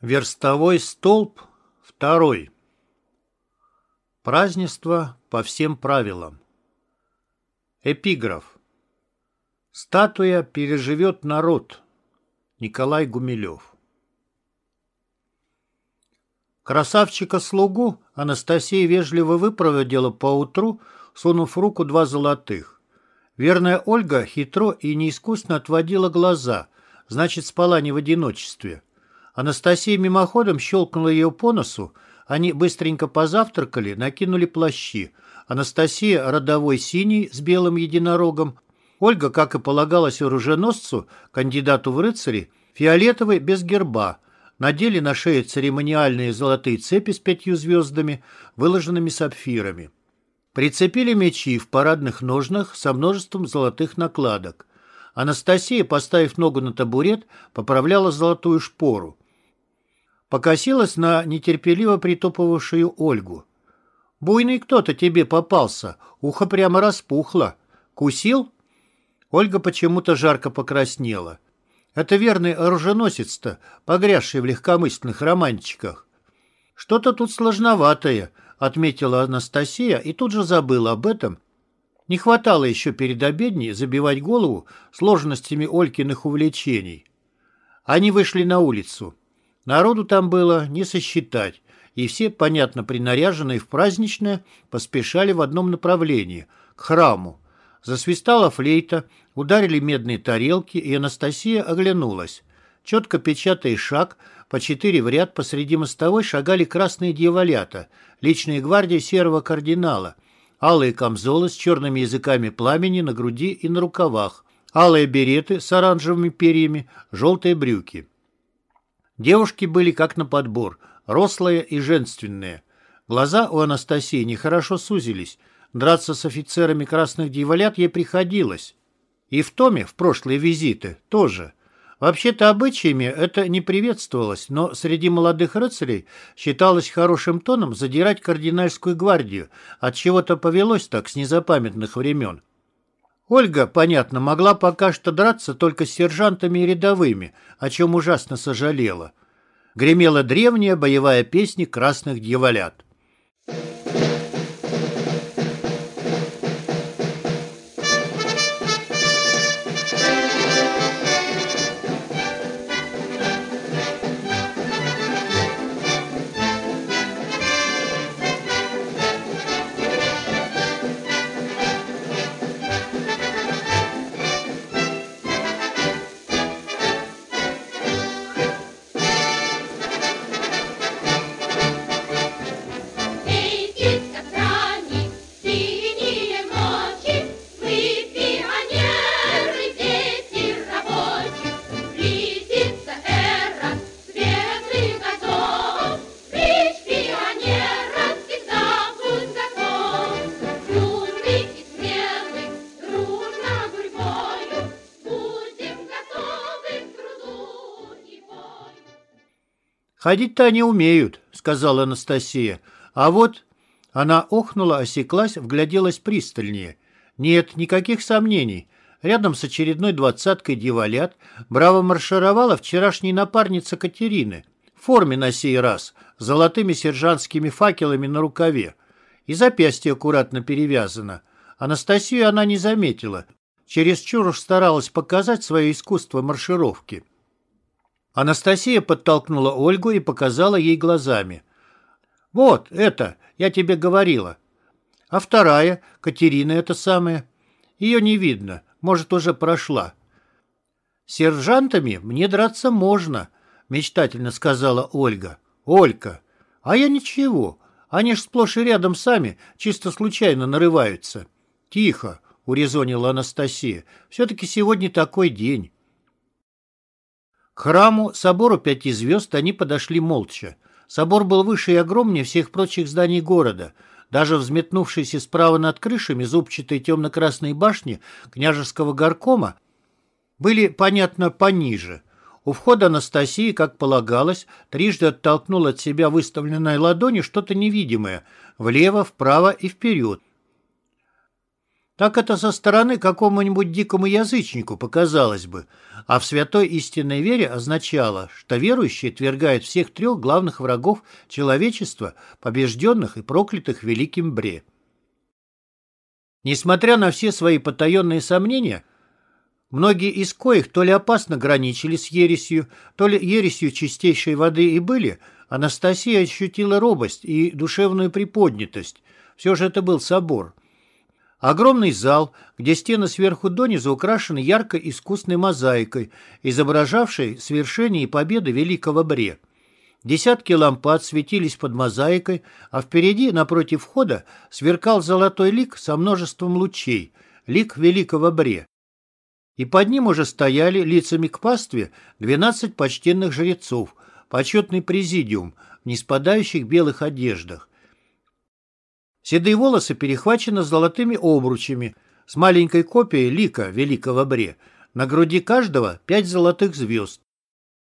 Верстовой столб второй. Празднество по всем правилам. Эпиграф. Статуя переживет народ. Николай Гумилев. Красавчика-слугу Анастасия вежливо выпроводила поутру, сунув в руку два золотых. Верная Ольга хитро и неискусно отводила глаза, значит, спала не в одиночестве. Анастасия мимоходом щелкнула ее по носу, они быстренько позавтракали, накинули плащи. Анастасия родовой синий с белым единорогом, Ольга, как и полагалось оруженосцу, кандидату в рыцари, фиолетовый без герба, надели на шею церемониальные золотые цепи с пятью звездами, выложенными сапфирами. Прицепили мечи в парадных ножнах со множеством золотых накладок. Анастасия, поставив ногу на табурет, поправляла золотую шпору покосилась на нетерпеливо притопывавшую Ольгу. «Буйный кто-то тебе попался, ухо прямо распухло. Кусил?» Ольга почему-то жарко покраснела. «Это верный оруженосец-то, погрязший в легкомысленных романчиках». «Что-то тут сложноватое», — отметила Анастасия и тут же забыла об этом. Не хватало еще перед обедней забивать голову сложностями Олькиных увлечений. Они вышли на улицу. Народу там было не сосчитать, и все, понятно, принаряженные в праздничное, поспешали в одном направлении – к храму. Засвистала флейта, ударили медные тарелки, и Анастасия оглянулась. Четко печатая шаг, по четыре в ряд посреди мостовой шагали красные дьяволята, личные гвардии серого кардинала, алые камзолы с черными языками пламени на груди и на рукавах, алые береты с оранжевыми перьями, желтые брюки. Девушки были как на подбор, рослые и женственные. Глаза у Анастасии нехорошо сузились. Драться с офицерами красных дьяволят ей приходилось. И в Томе, в прошлые визиты, тоже. Вообще-то обычаями это не приветствовалось, но среди молодых рыцарей считалось хорошим тоном задирать кардинальскую гвардию, от чего-то повелось так с незапамятных времен. Ольга, понятно, могла пока что драться только с сержантами и рядовыми, о чем ужасно сожалела. Гремела древняя боевая песня красных дьяволят. «Ходить-то они умеют», — сказала Анастасия. «А вот...» Она охнула, осеклась, вгляделась пристальнее. Нет, никаких сомнений. Рядом с очередной двадцаткой дьяволят браво маршировала вчерашняя напарница Катерины. В форме на сей раз, с золотыми сержантскими факелами на рукаве. И запястье аккуратно перевязано. Анастасию она не заметила. Чересчур старалась показать свое искусство маршировки. Анастасия подтолкнула Ольгу и показала ей глазами. «Вот, это, я тебе говорила. А вторая, Катерина эта самая. Ее не видно, может, уже прошла». «С сержантами мне драться можно», — мечтательно сказала Ольга. «Олька, а я ничего. Они ж сплошь и рядом сами, чисто случайно нарываются». «Тихо», — урезонила Анастасия. «Все-таки сегодня такой день». К храму, собору пяти звезд, они подошли молча. Собор был выше и огромнее всех прочих зданий города. Даже взметнувшиеся справа над крышами зубчатые темно-красные башни княжеского горкома были, понятно, пониже. У входа Анастасии, как полагалось, трижды оттолкнул от себя выставленной ладони что-то невидимое, влево, вправо и вперед. Так это со стороны какому-нибудь дикому язычнику показалось бы, а в святой истинной вере означало, что верующие отвергают всех трех главных врагов человечества, побежденных и проклятых великим Бре. Несмотря на все свои потаенные сомнения, многие из коих то ли опасно граничили с ересью, то ли ересью чистейшей воды и были, Анастасия ощутила робость и душевную приподнятость. Все же это был собор. Огромный зал, где стены сверху донизу украшены яркой искусной мозаикой, изображавшей свершение и победы великого Бре. Десятки лампад светились под мозаикой, а впереди, напротив входа, сверкал золотой лик со множеством лучей, лик великого Бре. И под ним уже стояли лицами к пастве двенадцать почтенных жрецов, почетный президиум в неспадающих белых одеждах. Седые волосы перехвачены золотыми обручами с маленькой копией лика великого Бре. На груди каждого пять золотых звезд.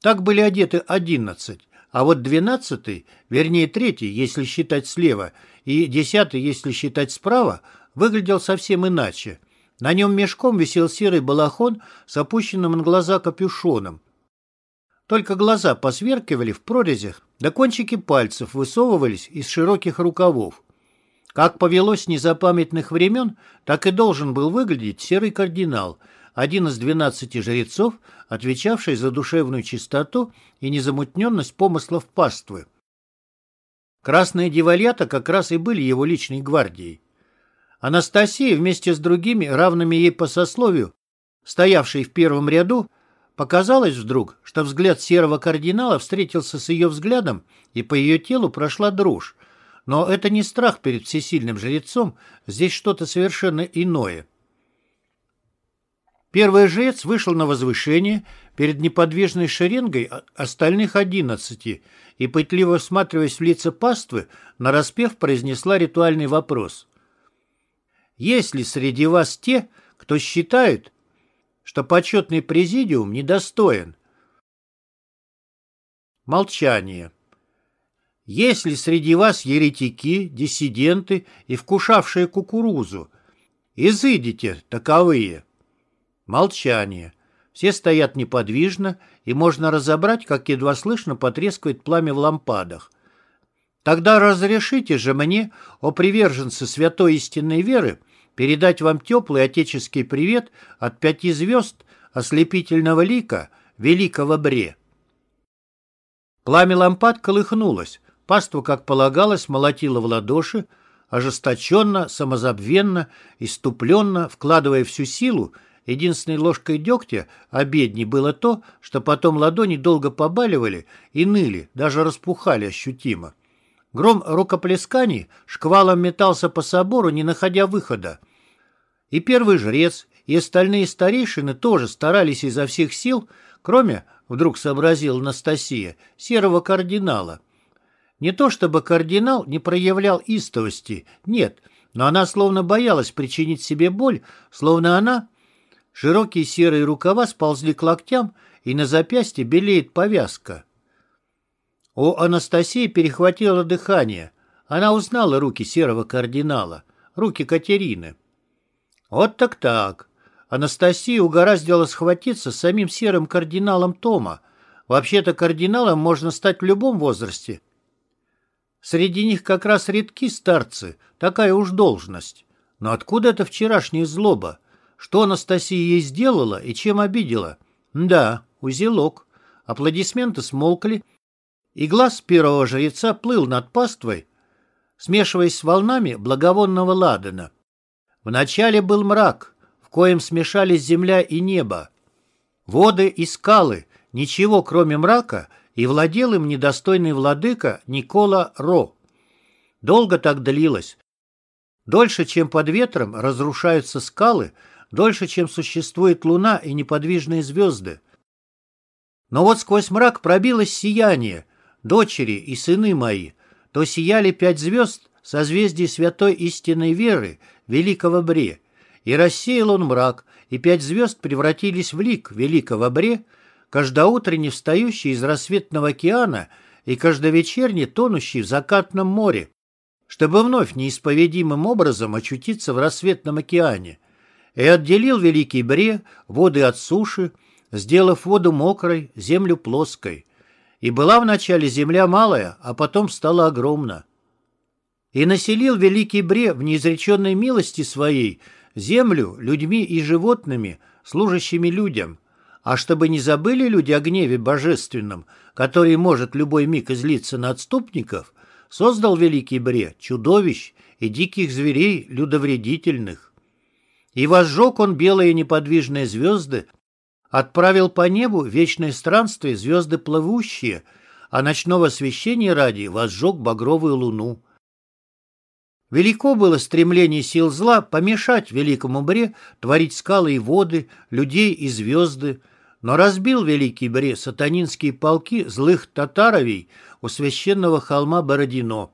Так были одеты одиннадцать, а вот двенадцатый, вернее третий, если считать слева, и десятый, если считать справа, выглядел совсем иначе. На нем мешком висел серый балахон с опущенным на глаза капюшоном. Только глаза посверкивали в прорезях, да кончики пальцев высовывались из широких рукавов. Как повелось незапамятных времен, так и должен был выглядеть серый кардинал, один из двенадцати жрецов, отвечавший за душевную чистоту и незамутненность помыслов паствы. Красные девальята как раз и были его личной гвардией. Анастасия вместе с другими, равными ей по сословию, стоявшей в первом ряду, показалось вдруг, что взгляд серого кардинала встретился с ее взглядом, и по ее телу прошла дрожь, но это не страх перед всесильным жрецом, здесь что-то совершенно иное. Первый жрец вышел на возвышение перед неподвижной шеренгой остальных одиннадцати и, пытливо всматриваясь в лица паствы, нараспев произнесла ритуальный вопрос. «Есть ли среди вас те, кто считает, что почетный президиум недостоин?» Молчание. Есть ли среди вас еретики, диссиденты и вкушавшие кукурузу? Изыдите таковые. Молчание. Все стоят неподвижно, и можно разобрать, как едва слышно потрескивает пламя в лампадах. Тогда разрешите же мне, о приверженцы святой истинной веры, передать вам теплый отеческий привет от пяти звезд ослепительного лика великого Бре. Пламя лампад колыхнулось, Паства, как полагалось, молотила в ладоши, ожесточенно, самозабвенно, иступленно, вкладывая всю силу, единственной ложкой дегтя обедней было то, что потом ладони долго побаливали и ныли, даже распухали ощутимо. Гром рукоплесканий шквалом метался по собору, не находя выхода. И первый жрец, и остальные старейшины тоже старались изо всех сил, кроме, вдруг сообразила Анастасия, серого кардинала — не то чтобы кардинал не проявлял истовости, нет, но она словно боялась причинить себе боль, словно она... Широкие серые рукава сползли к локтям, и на запястье белеет повязка. У Анастасии перехватило дыхание. Она узнала руки серого кардинала, руки Катерины. Вот так-так. Анастасия угораздила схватиться с самим серым кардиналом Тома. Вообще-то кардиналом можно стать в любом возрасте, Среди них как раз редки старцы, такая уж должность. Но откуда это вчерашняя злоба? Что Анастасия ей сделала и чем обидела? Да, узелок. Аплодисменты смолкли, и глаз первого жреца плыл над паствой, смешиваясь с волнами благовонного ладана. Вначале был мрак, в коем смешались земля и небо. Воды и скалы, ничего кроме мрака — и владел им недостойный владыка Никола Ро. Долго так длилось. Дольше, чем под ветром разрушаются скалы, дольше, чем существует луна и неподвижные звезды. Но вот сквозь мрак пробилось сияние, дочери и сыны мои, то сияли пять звезд созвездий святой истинной веры, великого Бре, и рассеял он мрак, и пять звезд превратились в лик великого Бре, каждоутренне встающий из рассветного океана и каждовечерне тонущий в закатном море. чтобы вновь неисповедимым образом очутиться в рассветном океане, и отделил Великий Бре воды от суши, сделав воду мокрой, землю плоской. И была вначале земля малая, а потом стала огромна. И населил Великий Бре в неизреченной милости своей землю людьми и животными, служащими людям, а чтобы не забыли люди о гневе божественном, который может любой миг излиться на отступников, создал Великий Бре чудовищ и диких зверей людовредительных. И возжег он белые неподвижные звезды, отправил по небу вечное странствие звезды плывущие, а ночного освещения ради возжег багровую луну. Велико было стремление сил зла помешать великому Бре творить скалы и воды, людей и звезды, но разбил великий Бре сатанинские полки злых татаровей у священного холма Бородино,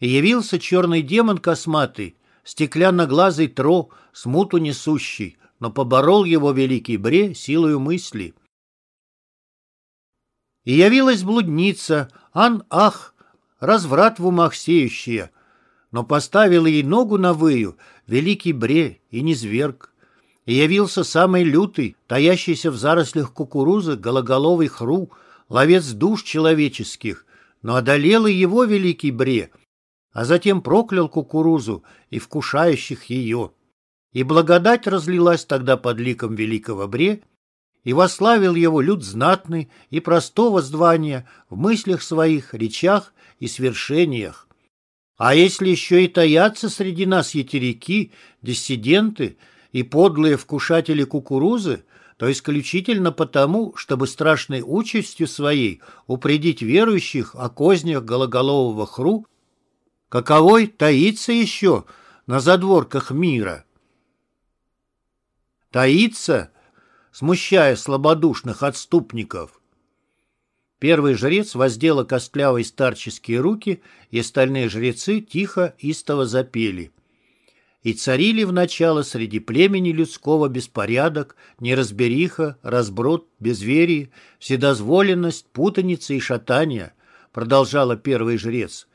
и явился черный демон косматый, стеклянноглазый тро, смуту несущий, но поборол его великий Бре силою мысли. И явилась блудница, ан-ах, разврат в умах сеющая, но поставил ей ногу на выю великий Бре и не зверг и явился самый лютый, таящийся в зарослях кукурузы гологоловый хру, ловец душ человеческих, но одолел и его великий бре, а затем проклял кукурузу и вкушающих ее. И благодать разлилась тогда под ликом великого бре, и вославил его люд знатный и простого звания в мыслях своих, речах и свершениях. А если еще и таятся среди нас етерики, диссиденты — и подлые вкушатели кукурузы, то исключительно потому, чтобы страшной участью своей упредить верующих о кознях гологолового хру, каковой таится еще на задворках мира. Таится, смущая слабодушных отступников. Первый жрец воздела костлявые старческие руки, и остальные жрецы тихо, истово запели — и царили в начало среди племени людского беспорядок, неразбериха, разброд, безверие, вседозволенность, путаница и шатание, продолжала первый жрец.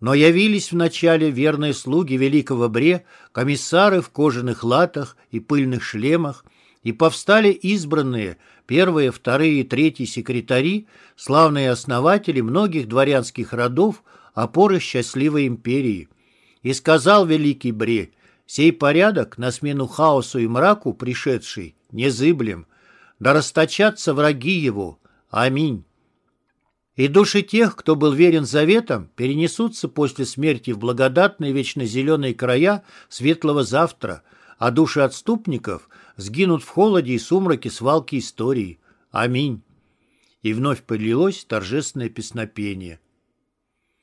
Но явились вначале верные слуги великого Бре, комиссары в кожаных латах и пыльных шлемах, и повстали избранные, первые, вторые и третьи секретари, славные основатели многих дворянских родов, опоры счастливой империи. И сказал великий Бре, Сей порядок, на смену хаосу и мраку пришедший, незыблем, да расточатся враги его. Аминь. И души тех, кто был верен заветам, перенесутся после смерти в благодатные вечно зеленые края светлого завтра, а души отступников сгинут в холоде и сумраке свалки истории. Аминь. И вновь полилось торжественное песнопение.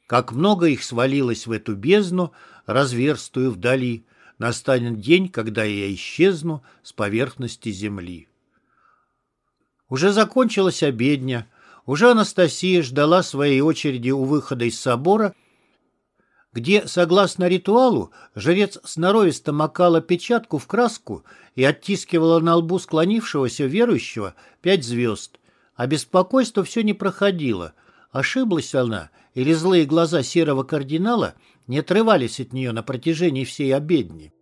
Как много их свалилось в эту бездну, разверстую вдали, настанет день, когда я исчезну с поверхности земли. Уже закончилась обедня, уже Анастасия ждала своей очереди у выхода из собора, где, согласно ритуалу, жрец сноровисто макала печатку в краску и оттискивала на лбу склонившегося верующего пять звезд. А беспокойство все не проходило. Ошиблась она, или злые глаза серого кардинала не отрывались от нее на протяжении всей обедни.